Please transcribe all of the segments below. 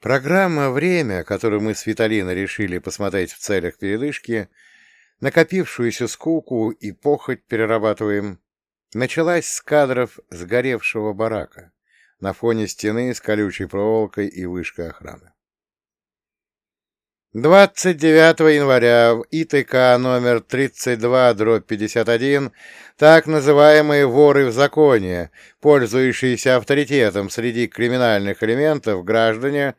Программа «Время», которую мы с Виталиной решили посмотреть в целях передышки, накопившуюся скуку и похоть перерабатываем, началась с кадров сгоревшего барака на фоне стены с колючей проволокой и вышкой охраны. 29 января в ИТК номер 32-51 так называемые воры в законе, пользующиеся авторитетом среди криминальных элементов граждане,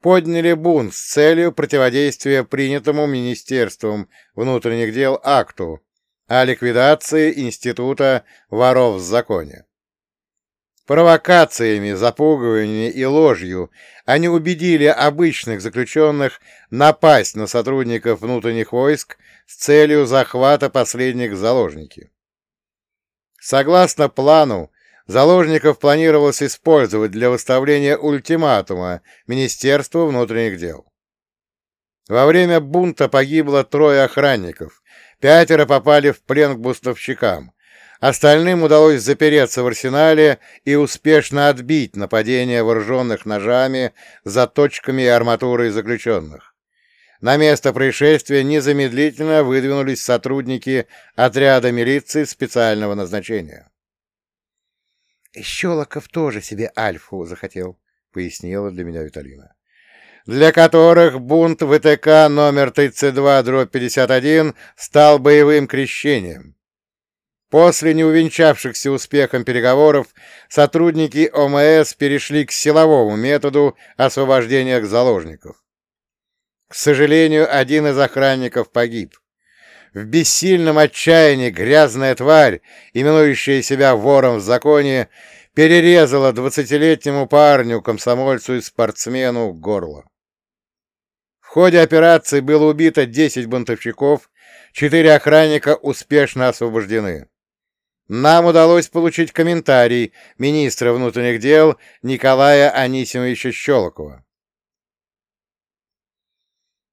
подняли бунт с целью противодействия принятому Министерством внутренних дел акту о ликвидации Института воров в законе. Провокациями, запугиваниями и ложью они убедили обычных заключенных напасть на сотрудников внутренних войск с целью захвата последних заложники. Согласно плану, заложников планировалось использовать для выставления ультиматума Министерству внутренних дел. Во время бунта погибло трое охранников, пятеро попали в плен к бустовщикам, Остальным удалось запереться в арсенале и успешно отбить нападение вооруженных ножами, заточками и арматурой заключенных. На место происшествия незамедлительно выдвинулись сотрудники отряда милиции специального назначения. «Щелоков тоже себе Альфу захотел», — пояснила для меня Виталина. «Для которых бунт ВТК номер 32-51 стал боевым крещением». После неувенчавшихся успехом переговоров сотрудники ОМС перешли к силовому методу освобождения заложников. К сожалению, один из охранников погиб. В бессильном отчаянии грязная тварь, именующая себя вором в законе, перерезала двадцатилетнему парню, комсомольцу и спортсмену горло. В ходе операции было убито 10 бунтовщиков, четыре охранника успешно освобождены. Нам удалось получить комментарий министра внутренних дел Николая Анисимовича Щелокова.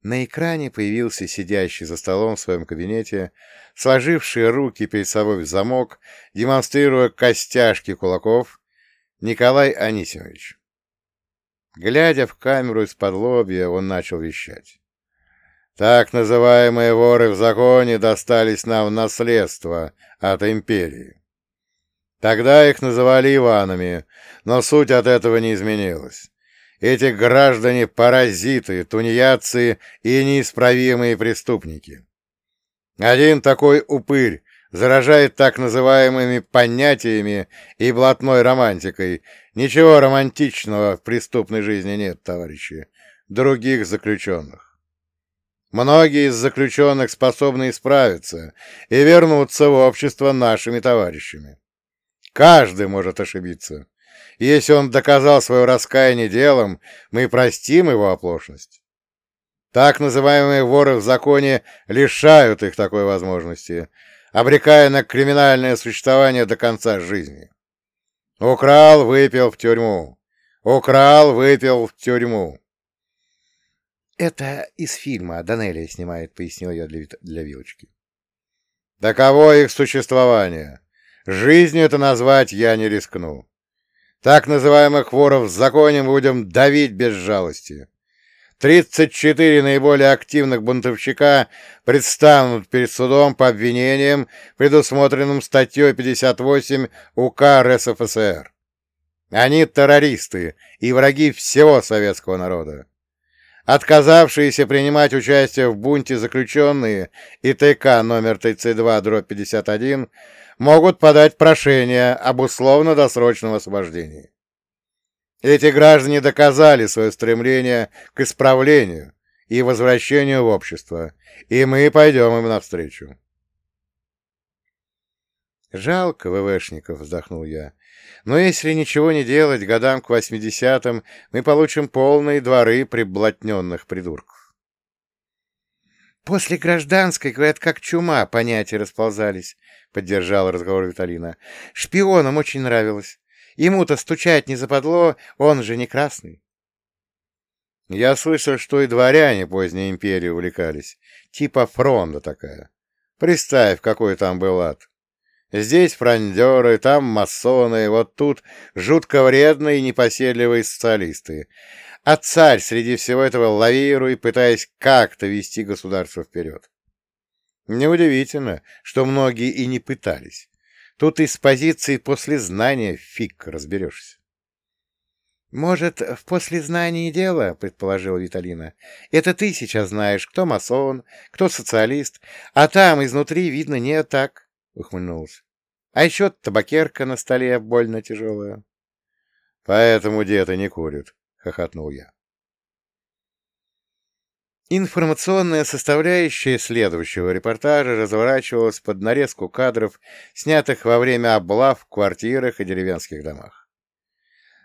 На экране появился сидящий за столом в своем кабинете, сложивший руки перед собой в замок, демонстрируя костяшки кулаков, Николай Анисимович. Глядя в камеру из-под лобья, он начал вещать. Так называемые воры в законе достались нам в наследство от империи. Тогда их называли Иванами, но суть от этого не изменилась. Эти граждане — паразиты, тунеядцы и неисправимые преступники. Один такой упырь заражает так называемыми понятиями и блатной романтикой. Ничего романтичного в преступной жизни нет, товарищи, других заключенных. Многие из заключенных способны исправиться и вернуться в общество нашими товарищами. Каждый может ошибиться. Если он доказал свое раскаяние делом, мы простим его оплошность. Так называемые воры в законе лишают их такой возможности, обрекая на криминальное существование до конца жизни. Украл, выпил в тюрьму. Украл, выпил в тюрьму. «Это из фильма Данелия снимает», — пояснил я для, для Вилочки. «Таково их существование. Жизнью это назвать я не рискну. Так называемых воров в законе будем давить без жалости. 34 наиболее активных бунтовщика предстанут перед судом по обвинениям, предусмотренным статьей 58 УК РСФСР. Они террористы и враги всего советского народа. Отказавшиеся принимать участие в бунте заключенные ИТК номер 32-51 могут подать прошение об условно-досрочном освобождении. Эти граждане доказали свое стремление к исправлению и возвращению в общество, и мы пойдем им навстречу. «Жалко ВВшников», — вздохнул я. «Но если ничего не делать, годам к восьмидесятым мы получим полные дворы приблотненных придурков». «После гражданской, говорят, как чума, понятия расползались», — поддержала разговор Виталина. «Шпионам очень нравилось. Ему-то стучать не западло, он же не красный». Я слышал, что и дворяне поздней империи увлекались. Типа фронта такая. Представь, какой там был ад. Здесь фрондеры, там масоны, вот тут жутко вредные и непоседливые социалисты. А царь среди всего этого лавирует, пытаясь как-то вести государство вперед. Неудивительно, что многие и не пытались. Тут из позиции после знания фиг разберешься. «Может, в послезнании дело?» — предположила Виталина. «Это ты сейчас знаешь, кто масон, кто социалист, а там изнутри видно не так», — ухмыльнулся. «А еще табакерка на столе больно тяжелая». «Поэтому дед не курит», — хохотнул я. Информационная составляющая следующего репортажа разворачивалась под нарезку кадров, снятых во время облав в квартирах и деревенских домах.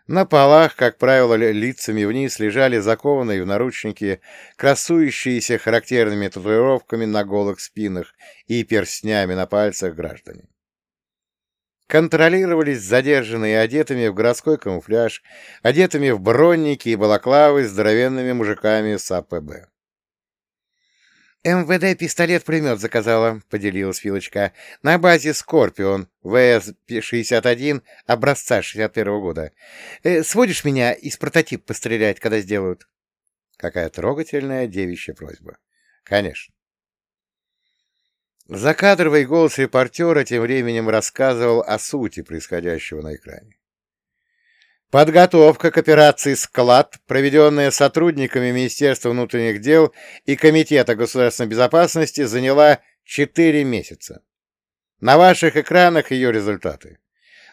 На полах, как правило, лицами вниз лежали закованные в наручники, красующиеся характерными татуировками на голых спинах и перстнями на пальцах граждане. Контролировались задержанные одетыми в городской камуфляж, одетыми в бронники и балаклавы здоровенными мужиками с АПБ. «МВД пистолет-пулемет заказала», — поделилась Филочка. «На базе «Скорпион» ВС-61 образца 61-го года. Э, сводишь меня из прототип пострелять, когда сделают?» Какая трогательная девичья просьба. «Конечно». Закадровый голос репортера тем временем рассказывал о сути происходящего на экране. Подготовка к операции «Склад», проведенная сотрудниками Министерства внутренних дел и Комитета государственной безопасности, заняла 4 месяца. На ваших экранах ее результаты.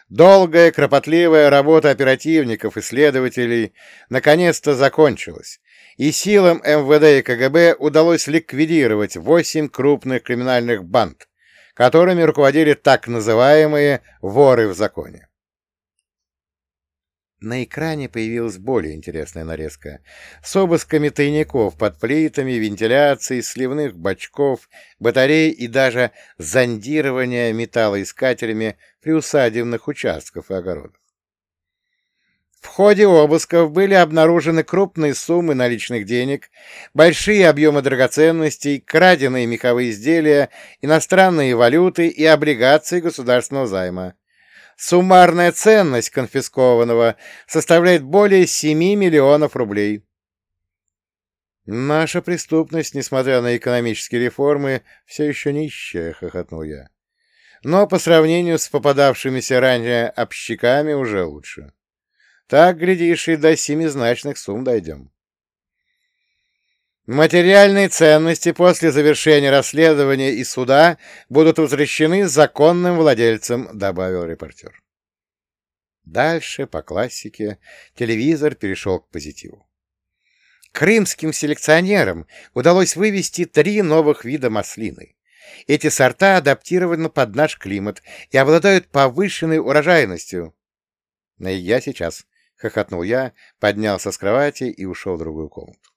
Долгая, кропотливая работа оперативников и следователей наконец-то закончилась, и силам МВД и КГБ удалось ликвидировать 8 крупных криминальных банд, которыми руководили так называемые «воры в законе». На экране появилась более интересная нарезка с обысками тайников под плитами, вентиляцией, сливных бачков, батарей и даже зондирования металлоискателями приусадебных участков и огородов. В ходе обысков были обнаружены крупные суммы наличных денег, большие объемы драгоценностей, краденые меховые изделия, иностранные валюты и облигации государственного займа. Суммарная ценность конфискованного составляет более 7 миллионов рублей. «Наша преступность, несмотря на экономические реформы, все еще нищая», — хохотнул я. «Но по сравнению с попадавшимися ранее общиками уже лучше. Так, глядишь, и до семизначных сумм дойдем». Материальные ценности после завершения расследования и суда будут возвращены законным владельцам, добавил репортер. Дальше, по классике, телевизор перешел к позитиву. Крымским селекционерам удалось вывести три новых вида маслины. Эти сорта адаптированы под наш климат и обладают повышенной урожайностью. «Я сейчас», — хохотнул я, поднялся с кровати и ушел в другую комнату.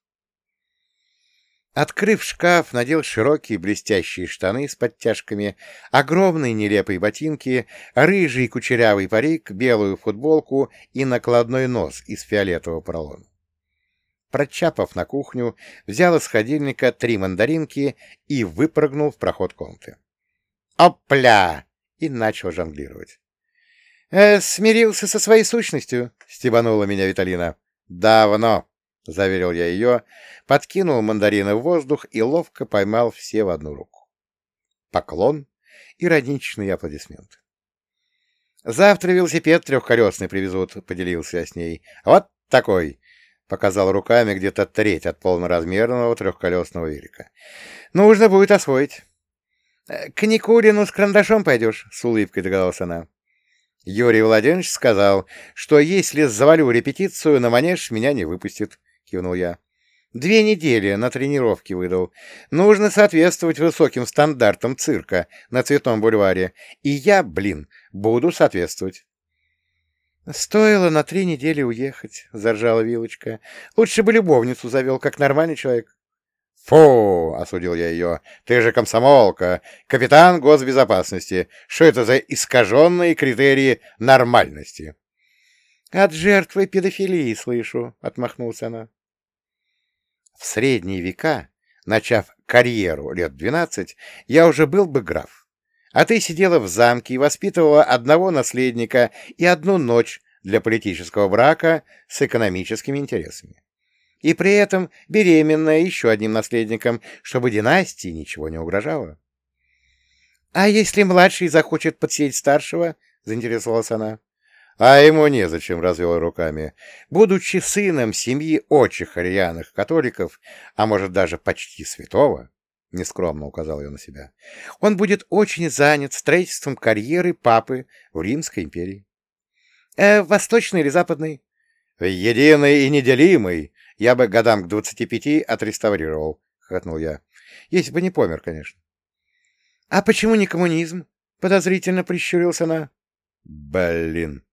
Открыв шкаф, надел широкие блестящие штаны с подтяжками, огромные нелепые ботинки, рыжий кучерявый парик, белую футболку и накладной нос из фиолетового поролона. Прочапав на кухню, взял из холодильника три мандаринки и выпрыгнул в проход комнаты. «Опля!» и начал жонглировать. «Э, «Смирился со своей сущностью?» — стебанула меня Виталина. «Давно!» — заверил я ее, подкинул мандарины в воздух и ловко поймал все в одну руку. Поклон, ироничный аплодисмент. «Завтра велосипед трехколесный привезут», — поделился я с ней. «Вот такой!» — показал руками где-то треть от полноразмерного трехколесного велика. «Нужно будет освоить». «К Никулину с карандашом пойдешь?» — с улыбкой догадалась она. Юрий Владимирович сказал, что если завалю репетицию, на манеж меня не выпустит. — кивнул я. «Две недели на тренировке выдал. Нужно соответствовать высоким стандартам цирка на Цветном бульваре. И я, блин, буду соответствовать». «Стоило на три недели уехать», — заржала Вилочка. «Лучше бы любовницу завел, как нормальный человек». «Фу!» — осудил я ее. «Ты же комсомолка, капитан госбезопасности. Что это за искаженные критерии нормальности?» «От жертвы педофилии слышу», — отмахнулась она. В средние века, начав карьеру лет двенадцать, я уже был бы граф. А ты сидела в замке и воспитывала одного наследника и одну ночь для политического брака с экономическими интересами. И при этом беременная еще одним наследником, чтобы династии ничего не угрожало. — А если младший захочет подсеять старшего? — заинтересовалась она. — А ему незачем, — развел руками. Будучи сыном семьи очень рьяных католиков, а может даже почти святого, — нескромно указал я на себя, — он будет очень занят строительством карьеры папы в Римской империи. Э, восточный или западный? Единый и неделимый. Я бы годам к двадцати пяти отреставрировал, — хохотнул я. Если бы не помер, конечно. — А почему не коммунизм? — подозрительно прищурился она. — Блин.